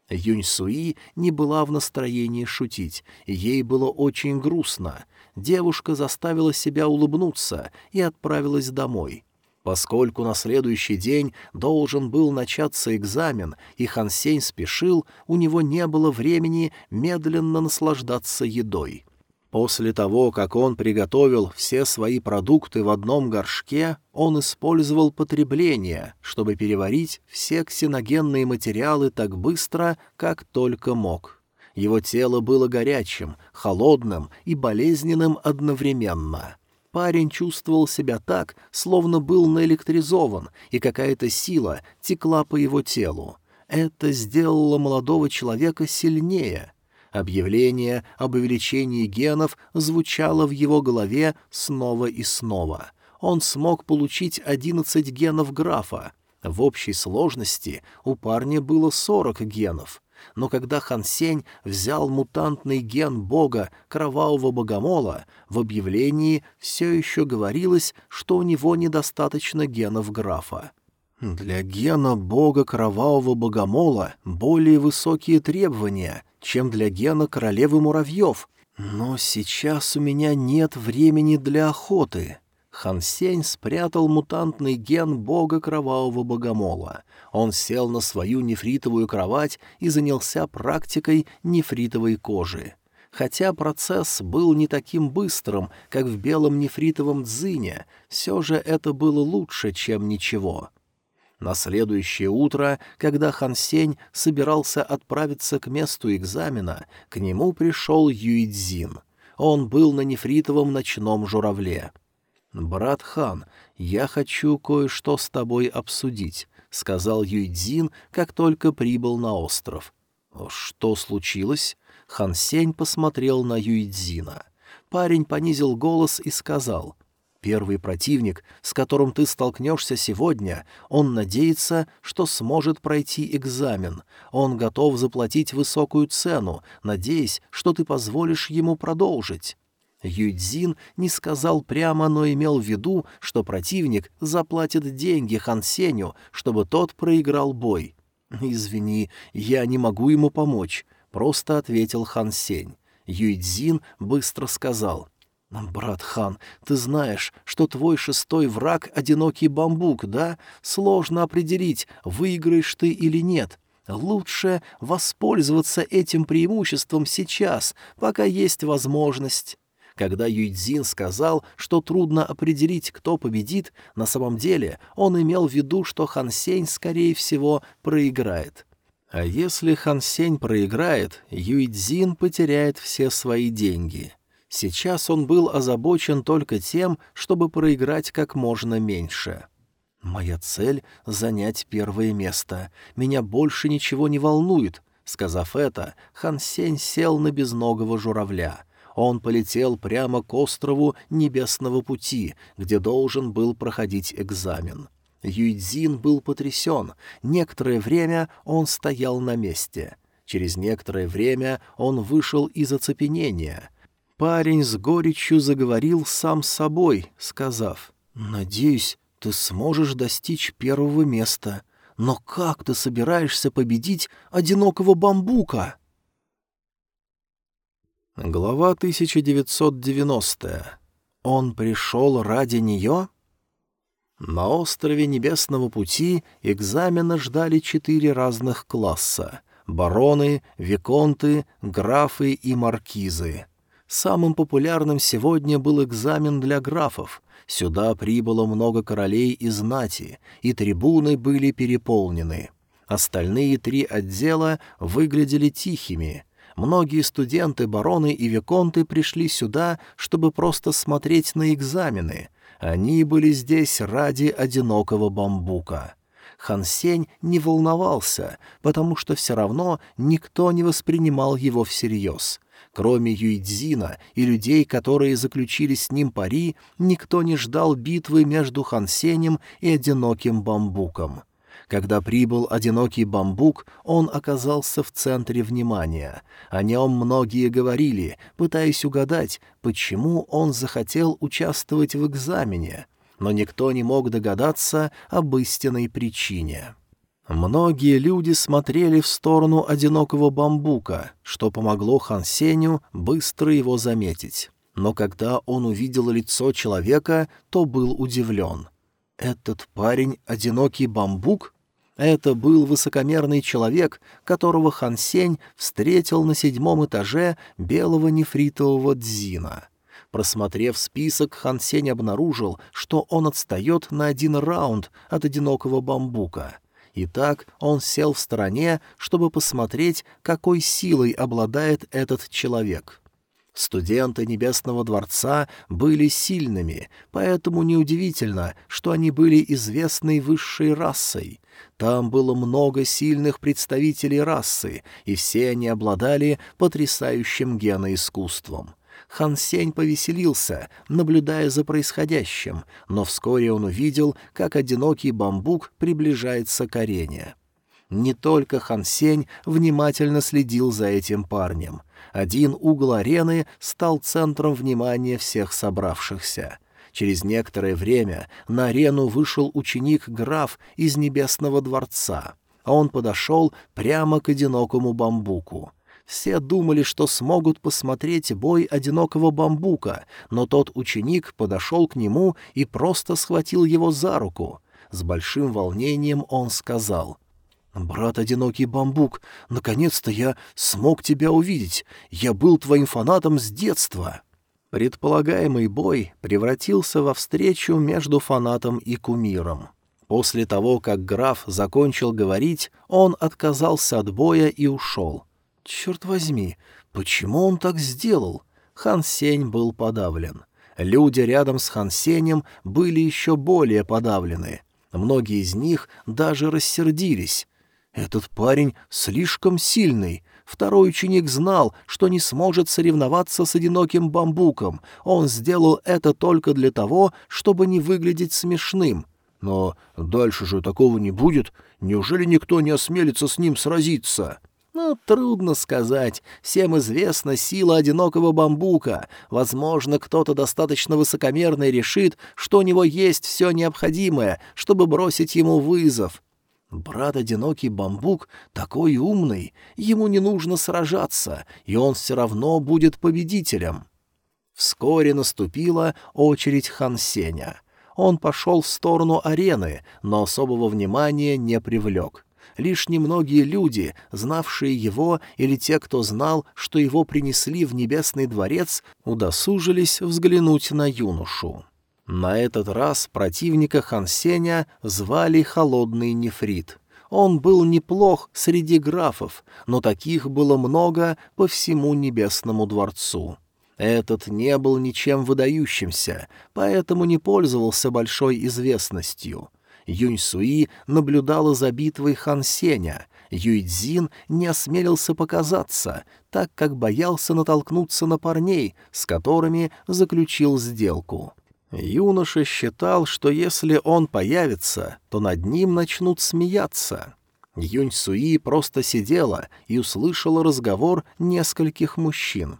Юнь Суи не была в настроении шутить, ей было очень грустно. Девушка заставила себя улыбнуться и отправилась домой. Поскольку на следующий день должен был начаться экзамен, и Хан Сень спешил, у него не было времени медленно наслаждаться едой. После того, как он приготовил все свои продукты в одном горшке, он использовал потребление, чтобы переварить все ксеногенные материалы так быстро, как только мог. Его тело было горячим, холодным и болезненным одновременно. Парень чувствовал себя так, словно был наэлектризован, и какая-то сила текла по его телу. Это сделало молодого человека сильнее. Объявление об увеличении генов звучало в его голове снова и снова. он смог получить 11 генов графа. В общей сложности у парня было 40 генов. Но когда Хан Сень взял мутантный ген бога кровавого богомола, в объявлении все еще говорилось, что у него недостаточно генов графа. Для гена бога кровавого богомола более высокие требования, чем для гена королевы муравьев. Но сейчас у меня нет времени для охоты. Хан Сень спрятал мутантный ген бога кровавого богомола. Он сел на свою нефритовую кровать и занялся практикой нефритовой кожи. Хотя процесс был не таким быстрым, как в белом нефритовом дзине, все же это было лучше, чем ничего. На следующее утро, когда Хан Сень собирался отправиться к месту экзамена, к нему пришел Юидзин. Он был на нефритовом ночном журавле. «Брат Хан, я хочу кое-что с тобой обсудить», — сказал Юйдзин, как только прибыл на остров. «Что случилось?» Хан Сень посмотрел на Юйдзина. Парень понизил голос и сказал, Первый противник, с которым ты столкнешься сегодня, он надеется, что сможет пройти экзамен. Он готов заплатить высокую цену, надеясь, что ты позволишь ему продолжить». Юйцзин не сказал прямо, но имел в виду, что противник заплатит деньги Хан Сеню, чтобы тот проиграл бой. «Извини, я не могу ему помочь», — просто ответил Хан Сень. Юйцзин быстро сказал — «Брат Хан, ты знаешь, что твой шестой враг — одинокий бамбук, да? Сложно определить, выиграешь ты или нет. Лучше воспользоваться этим преимуществом сейчас, пока есть возможность». Когда Юйцзин сказал, что трудно определить, кто победит, на самом деле он имел в виду, что Хан Сень, скорее всего, проиграет. А если Хан Сень проиграет, Юйцзин потеряет все свои деньги — Сейчас он был озабочен только тем, чтобы проиграть как можно меньше. «Моя цель — занять первое место. Меня больше ничего не волнует». Сказав это, Хан Сень сел на безногого журавля. Он полетел прямо к острову Небесного Пути, где должен был проходить экзамен. Юйцзин был потрясен. Некоторое время он стоял на месте. Через некоторое время он вышел из оцепенения — Парень с горечью заговорил сам с собой, сказав, «Надеюсь, ты сможешь достичь первого места. Но как ты собираешься победить одинокого бамбука?» Глава 1990. Он пришел ради нее? На острове Небесного Пути экзамена ждали четыре разных класса — бароны, виконты, графы и маркизы. Самым популярным сегодня был экзамен для графов. Сюда прибыло много королей и знати, и трибуны были переполнены. Остальные три отдела выглядели тихими. Многие студенты, бароны и виконты пришли сюда, чтобы просто смотреть на экзамены. Они были здесь ради одинокого бамбука. Хан Сень не волновался, потому что все равно никто не воспринимал его всерьез — Кроме Юйдзина и людей, которые заключили с ним пари, никто не ждал битвы между Хансенем и одиноким бамбуком. Когда прибыл одинокий бамбук, он оказался в центре внимания. О нем многие говорили, пытаясь угадать, почему он захотел участвовать в экзамене. Но никто не мог догадаться об истинной причине. Многие люди смотрели в сторону одинокого бамбука, что помогло Хан Сеню быстро его заметить. Но когда он увидел лицо человека, то был удивлен. «Этот парень — одинокий бамбук?» Это был высокомерный человек, которого Хан Сень встретил на седьмом этаже белого нефритового дзина. Просмотрев список, Хан Сень обнаружил, что он отстает на один раунд от одинокого бамбука — и так он сел в стороне, чтобы посмотреть, какой силой обладает этот человек. Студенты Небесного Дворца были сильными, поэтому неудивительно, что они были известной высшей расой. Там было много сильных представителей расы, и все они обладали потрясающим геноискусством. Хан Сень повеселился, наблюдая за происходящим, но вскоре он увидел, как одинокий бамбук приближается к арене. Не только Хан Сень внимательно следил за этим парнем. Один угол арены стал центром внимания всех собравшихся. Через некоторое время на арену вышел ученик-граф из Небесного дворца. Он подошел прямо к одинокому бамбуку. Все думали, что смогут посмотреть бой одинокого бамбука, но тот ученик подошел к нему и просто схватил его за руку. С большим волнением он сказал, «Брат одинокий бамбук, наконец-то я смог тебя увидеть. Я был твоим фанатом с детства». Предполагаемый бой превратился во встречу между фанатом и кумиром. После того, как граф закончил говорить, он отказался от боя и ушел. Черт возьми, почему он так сделал? Хан Сень был подавлен. Люди рядом с Хан Сенем были еще более подавлены. Многие из них даже рассердились. Этот парень слишком сильный. Второй ученик знал, что не сможет соревноваться с одиноким бамбуком. Он сделал это только для того, чтобы не выглядеть смешным. Но дальше же такого не будет. Неужели никто не осмелится с ним сразиться? Ну, трудно сказать. Всем известна сила одинокого бамбука. Возможно, кто-то достаточно высокомерный решит, что у него есть все необходимое, чтобы бросить ему вызов. Брат одинокий бамбук такой умный, ему не нужно сражаться, и он все равно будет победителем. Вскоре наступила очередь Хан Сеня. Он пошел в сторону арены, но особого внимания не привлек. Лишь немногие люди, знавшие его, или те, кто знал, что его принесли в небесный дворец, удосужились взглянуть на юношу. На этот раз противника Хансеня звали Холодный Нефрит. Он был неплох среди графов, но таких было много по всему небесному дворцу. Этот не был ничем выдающимся, поэтому не пользовался большой известностью — Юнь Суи наблюдала за битвой Хан Сеня. Юйцзин не осмелился показаться, так как боялся натолкнуться на парней, с которыми заключил сделку. Юноша считал, что если он появится, то над ним начнут смеяться. Юнь Суи просто сидела и услышала разговор нескольких мужчин.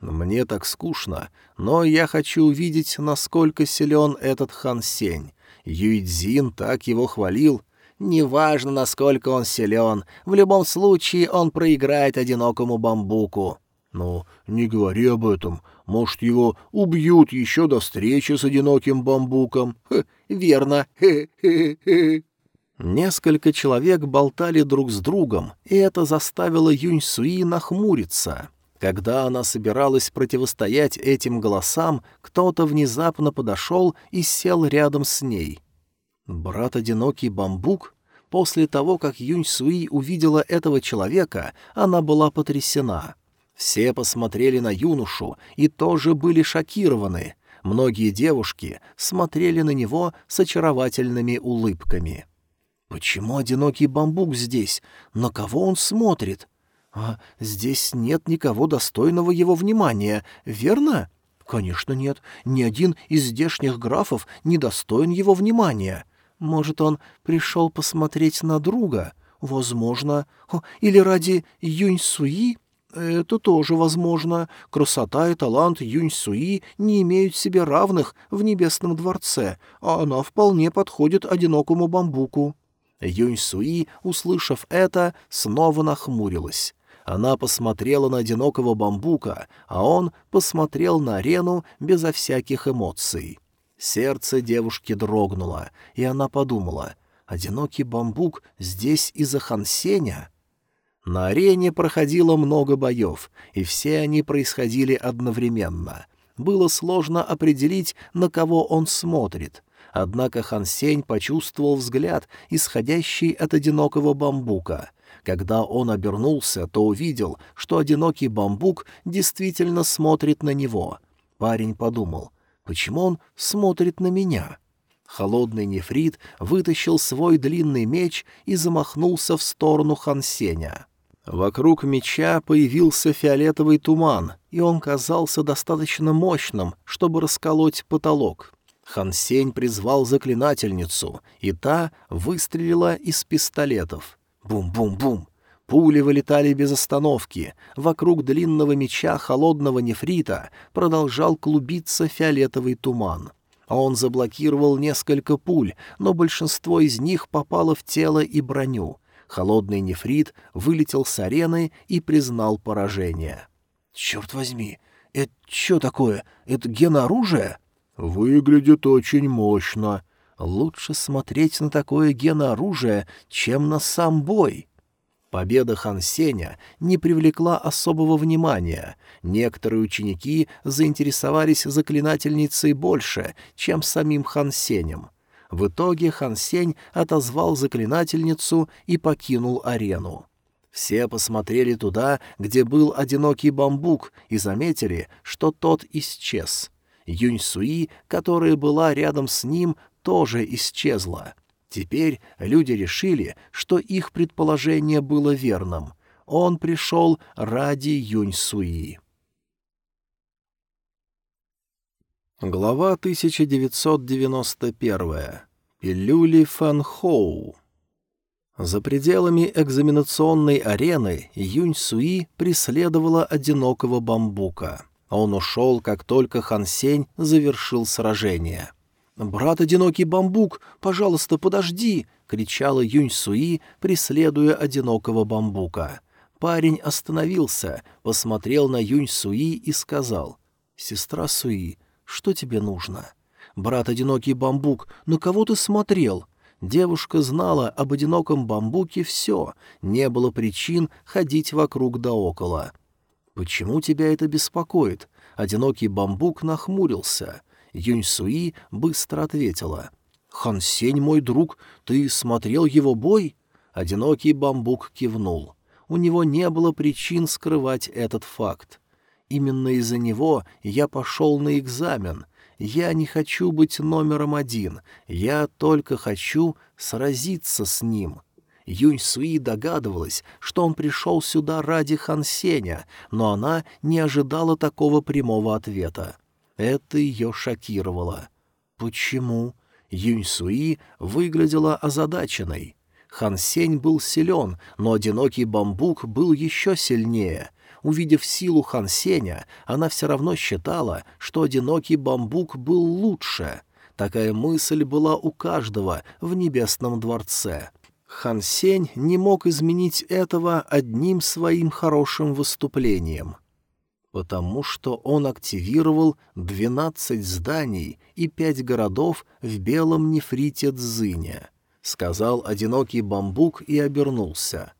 «Мне так скучно, но я хочу увидеть, насколько силен этот Хан Сень. Юйцзин так его хвалил. Неважно, насколько он силен, в любом случае он проиграет одинокому бамбуку. Ну, не говори об этом. Может, его убьют еще до встречи с одиноким бамбуком. Х, верно. Несколько человек болтали друг с другом, и это заставило Юнь Суи нахмуриться. Когда она собиралась противостоять этим голосам, кто-то внезапно подошел и сел рядом с ней. Брат-одинокий бамбук? После того, как Юнь Суи увидела этого человека, она была потрясена. Все посмотрели на юношу и тоже были шокированы. Многие девушки смотрели на него с очаровательными улыбками. «Почему одинокий бамбук здесь? На кого он смотрит?» «А здесь нет никого достойного его внимания, верно?» «Конечно нет. Ни один из здешних графов не достоин его внимания. Может, он пришел посмотреть на друга? Возможно. Или ради Юнь-Суи?» «Это тоже возможно. Красота и талант Юнь-Суи не имеют себе равных в Небесном дворце, а она вполне подходит одинокому бамбуку». Юнь-Суи, услышав это, снова нахмурилась. Она посмотрела на одинокого бамбука, а он посмотрел на арену безо всяких эмоций. Сердце девушки дрогнуло, и она подумала, «Одинокий бамбук здесь из-за Хансеня?» На арене проходило много боев, и все они происходили одновременно. Было сложно определить, на кого он смотрит. Однако Хан Сень почувствовал взгляд, исходящий от одинокого бамбука. Когда он обернулся, то увидел, что одинокий бамбук действительно смотрит на него. Парень подумал, почему он смотрит на меня? Холодный нефрит вытащил свой длинный меч и замахнулся в сторону Хансеня. Вокруг меча появился фиолетовый туман, и он казался достаточно мощным, чтобы расколоть потолок. Хансень призвал заклинательницу, и та выстрелила из пистолетов. Бум-бум-бум! Пули вылетали без остановки. Вокруг длинного меча холодного нефрита продолжал клубиться фиолетовый туман. Он заблокировал несколько пуль, но большинство из них попало в тело и броню. Холодный нефрит вылетел с арены и признал поражение. «Черт возьми, это что такое? Это ген оружия?» «Выглядит очень мощно. Лучше смотреть на такое ген оружия, чем на сам бой». Победа Хан Сеня не привлекла особого внимания. Некоторые ученики заинтересовались заклинательницей больше, чем самим Хан Сенем. В итоге Хан Сень отозвал заклинательницу и покинул арену. Все посмотрели туда, где был одинокий бамбук, и заметили, что тот исчез. Юнь Суи, которая была рядом с ним, тоже исчезла — Теперь люди решили, что их предположение было верным. Он пришел ради Юнь-Суи. Глава 1991. Пилюли Фан Хоу. За пределами экзаменационной арены Юнь-Суи преследовала одинокого бамбука. Он ушел, как только Хан Сень завершил сражение — «Брат одинокий бамбук, пожалуйста, подожди!» — кричала Юнь Суи, преследуя одинокого бамбука. Парень остановился, посмотрел на Юнь Суи и сказал, «Сестра Суи, что тебе нужно?» «Брат одинокий бамбук, на кого ты смотрел?» Девушка знала об одиноком бамбуке все, не было причин ходить вокруг да около. «Почему тебя это беспокоит?» Одинокий бамбук нахмурился. Юнь Суи быстро ответила. «Хан Сень, мой друг, ты смотрел его бой?» Одинокий бамбук кивнул. У него не было причин скрывать этот факт. Именно из-за него я пошел на экзамен. Я не хочу быть номером один, я только хочу сразиться с ним. Юнь Суи догадывалась, что он пришел сюда ради Хан Сеня, но она не ожидала такого прямого ответа. Это ее шокировало. Почему? Юнь Суи выглядела озадаченной. Хан Сень был силен, но одинокий бамбук был еще сильнее. Увидев силу Хан Сеня, она все равно считала, что одинокий бамбук был лучше. Такая мысль была у каждого в небесном дворце. Хан Сень не мог изменить этого одним своим хорошим выступлением — потому что он активировал двенадцать зданий и пять городов в белом нефрите Цзыня. Сказал одинокий бамбук и обернулся.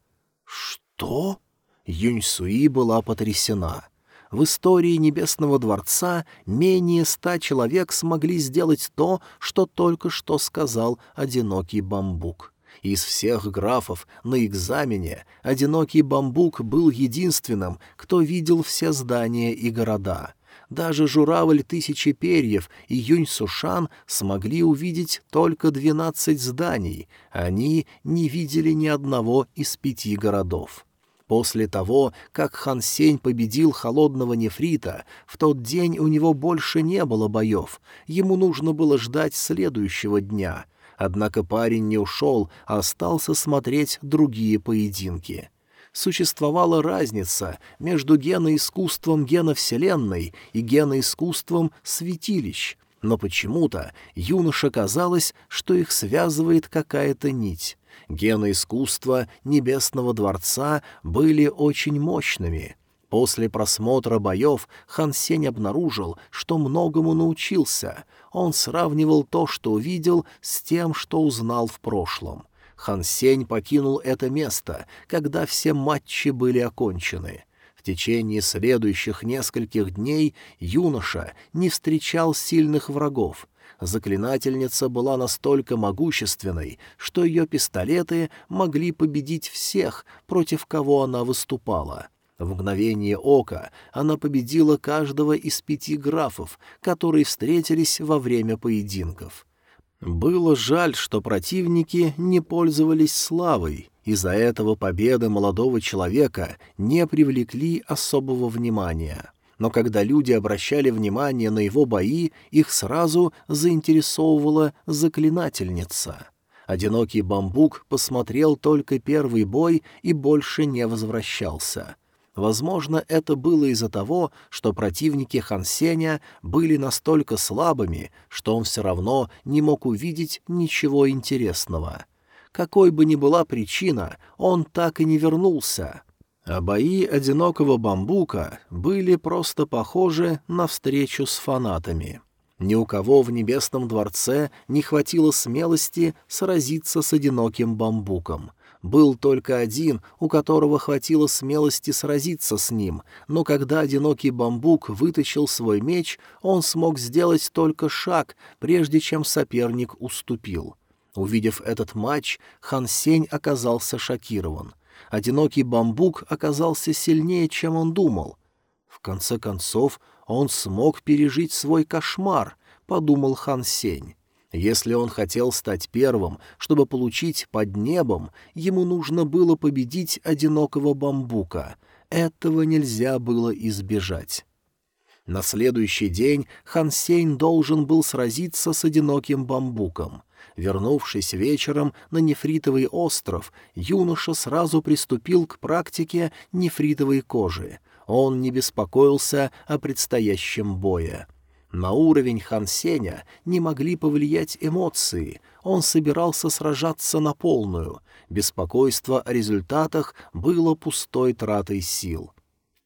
«Что?» Юньсуи была потрясена. В истории Небесного Дворца менее ста человек смогли сделать то, что только что сказал одинокий бамбук. Из всех графов на экзамене одинокий бамбук был единственным, кто видел все здания и города. Даже журавль тысячи перьев и Юнь Сушан смогли увидеть только двенадцать зданий, они не видели ни одного из пяти городов. После того, как Хан Сень победил холодного нефрита, в тот день у него больше не было боев, ему нужно было ждать следующего дня — Однако парень не ушел, а остался смотреть другие поединки. Существовала разница между геноискусством гена Вселенной и геноискусством святилищ, но почему-то юноше казалось, что их связывает какая-то нить. Гены искусства Небесного Дворца были очень мощными. После просмотра боев Хан Сень обнаружил, что многому научился — он сравнивал то, что увидел, с тем, что узнал в прошлом. Хан Сень покинул это место, когда все матчи были окончены. В течение следующих нескольких дней юноша не встречал сильных врагов. Заклинательница была настолько могущественной, что ее пистолеты могли победить всех, против кого она выступала. В мгновение ока она победила каждого из пяти графов, которые встретились во время поединков. Было жаль, что противники не пользовались славой, из-за этого победы молодого человека не привлекли особого внимания. Но когда люди обращали внимание на его бои, их сразу заинтересовывала заклинательница. Одинокий бамбук посмотрел только первый бой и больше не возвращался — Возможно, это было из-за того, что противники Хан Сеня были настолько слабыми, что он все равно не мог увидеть ничего интересного. Какой бы ни была причина, он так и не вернулся. А бои одинокого бамбука были просто похожи на встречу с фанатами. Ни у кого в Небесном дворце не хватило смелости сразиться с одиноким бамбуком — был только один, у которого хватило смелости сразиться с ним, но когда одинокий бамбук вытащил свой меч, он смог сделать только шаг, прежде чем соперник уступил. Увидев этот матч, Хан Сень оказался шокирован. Одинокий бамбук оказался сильнее, чем он думал. В конце концов, он смог пережить свой кошмар, подумал Хан Сень. Если он хотел стать первым, чтобы получить под небом, ему нужно было победить одинокого бамбука. Этого нельзя было избежать. На следующий день Хан Сень должен был сразиться с одиноким бамбуком. Вернувшись вечером на нефритовый остров, юноша сразу приступил к практике нефритовой кожи. Он не беспокоился о предстоящем бое. На уровень Хан Сеня не могли повлиять эмоции, он собирался сражаться на полную. Беспокойство о результатах было пустой тратой сил.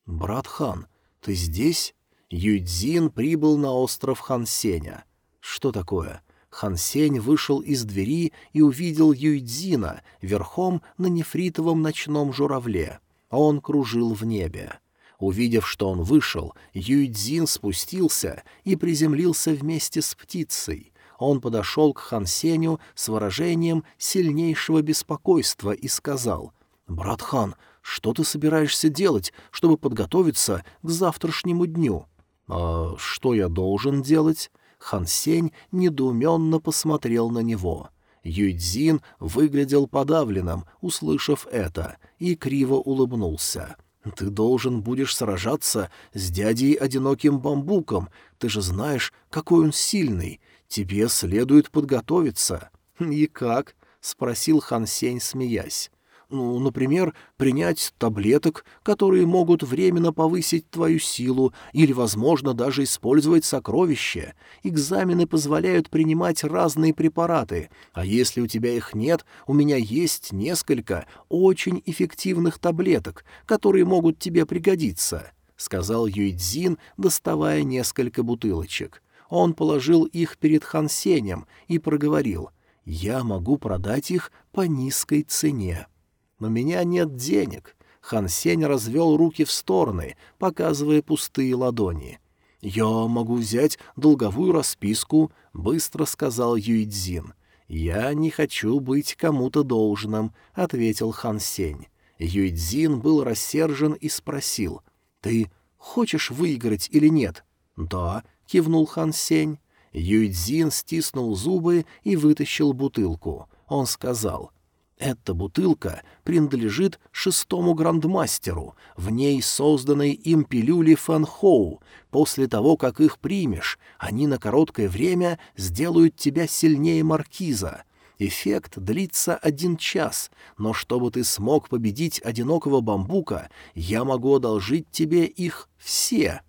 «Брат Хан, ты здесь?» Юйцзин прибыл на остров Хан Сеня. «Что такое?» Хан Сень вышел из двери и увидел Юйцзина верхом на нефритовом ночном журавле. Он кружил в небе. Увидев, что он вышел, Юйцзин спустился и приземлился вместе с птицей. Он подошел к Хан Сеню с выражением сильнейшего беспокойства и сказал, «Брат Хан, что ты собираешься делать, чтобы подготовиться к завтрашнему дню?» «А что я должен делать?» Хан Сень недоуменно посмотрел на него. Юйцзин выглядел подавленным, услышав это, и криво улыбнулся. Ты должен будешь сражаться с дядей одиноким бамбуком. Ты же знаешь, какой он сильный. Тебе следует подготовиться. И как? спросил Хан Сень, смеясь. Ну, например, принять таблеток, которые могут временно повысить твою силу, или, возможно, даже использовать сокровища. Экзамены позволяют принимать разные препараты, а если у тебя их нет, у меня есть несколько очень эффективных таблеток, которые могут тебе пригодиться», — сказал Юйцзин, доставая несколько бутылочек. Он положил их перед Хан Сенем и проговорил — я могу продать их по низкой цене. «У меня нет денег». Хан Сень развел руки в стороны, показывая пустые ладони. «Я могу взять долговую расписку», — быстро сказал Юйцзин. «Я не хочу быть кому-то должным», — ответил Хан Сень. Юйцзин был рассержен и спросил. «Ты хочешь выиграть или нет?» «Да», — кивнул Хан Сень. Юйцзин стиснул зубы и вытащил бутылку. Он сказал — эта бутылка принадлежит шестому грандмастеру, в ней созданной им пилюли Фанхоу. После того, как их примешь, они на короткое время сделают тебя сильнее маркиза. Эффект длится один час, но чтобы ты смог победить одинокого бамбука, я могу одолжить тебе их все.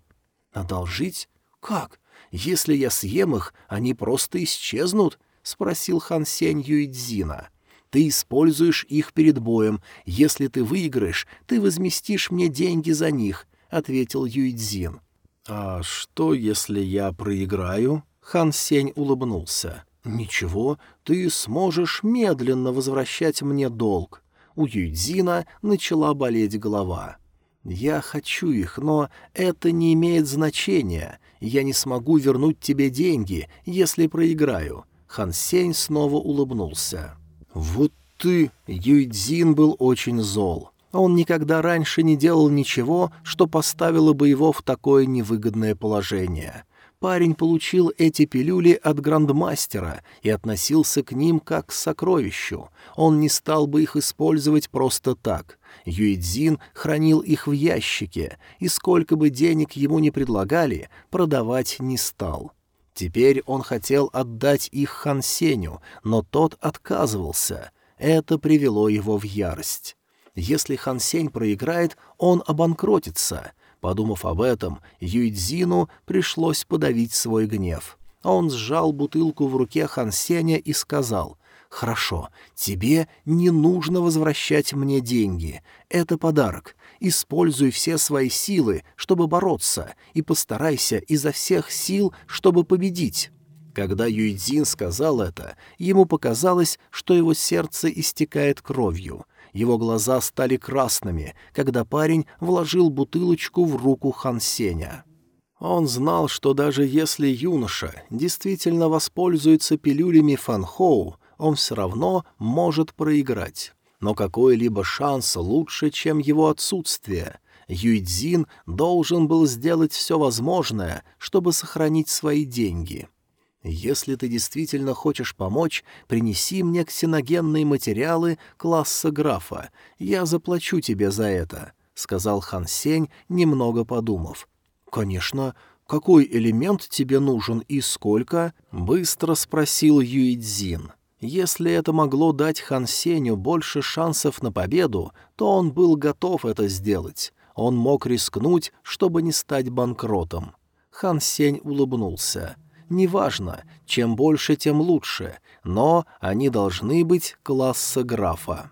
Одолжить? Как? Если я съем их, они просто исчезнут? — спросил Хан Сень Юидзина. — ты используешь их перед боем. Если ты выиграешь, ты возместишь мне деньги за них», — ответил Юйцзин. «А что, если я проиграю?» Хан Сень улыбнулся. «Ничего, ты сможешь медленно возвращать мне долг». У Юйцзина начала болеть голова. «Я хочу их, но это не имеет значения. Я не смогу вернуть тебе деньги, если проиграю». Хан Сень снова улыбнулся. «Вот ты...» Юйцзин был очень зол. Он никогда раньше не делал ничего, что поставило бы его в такое невыгодное положение. Парень получил эти пилюли от грандмастера и относился к ним как к сокровищу. Он не стал бы их использовать просто так. Юидзин хранил их в ящике, и сколько бы денег ему ни предлагали, продавать не стал. Теперь он хотел отдать их Хан Сеню, но тот отказывался. Это привело его в ярость. Если Хан Сень проиграет, он обанкротится — Подумав об этом, Юйдзину пришлось подавить свой гнев. Он сжал бутылку в руке Хан Сеня и сказал, «Хорошо, тебе не нужно возвращать мне деньги. Это подарок. Используй все свои силы, чтобы бороться, и постарайся изо всех сил, чтобы победить». Когда Юйдзин сказал это, ему показалось, что его сердце истекает кровью — его глаза стали красными, когда парень вложил бутылочку в руку Хан Сеня. Он знал, что даже если юноша действительно воспользуется пилюлями Фанхоу, он все равно может проиграть. Но какой-либо шанс лучше, чем его отсутствие. Юйцзин должен был сделать все возможное, чтобы сохранить свои деньги. «Если ты действительно хочешь помочь, принеси мне ксеногенные материалы класса графа. Я заплачу тебе за это», — сказал Хан Сень, немного подумав. «Конечно. Какой элемент тебе нужен и сколько?» — быстро спросил Юидзин. Если это могло дать Хан Сеню больше шансов на победу, то он был готов это сделать. Он мог рискнуть, чтобы не стать банкротом. Хан Сень улыбнулся. Неважно, чем больше, тем лучше, но они должны быть класса графа.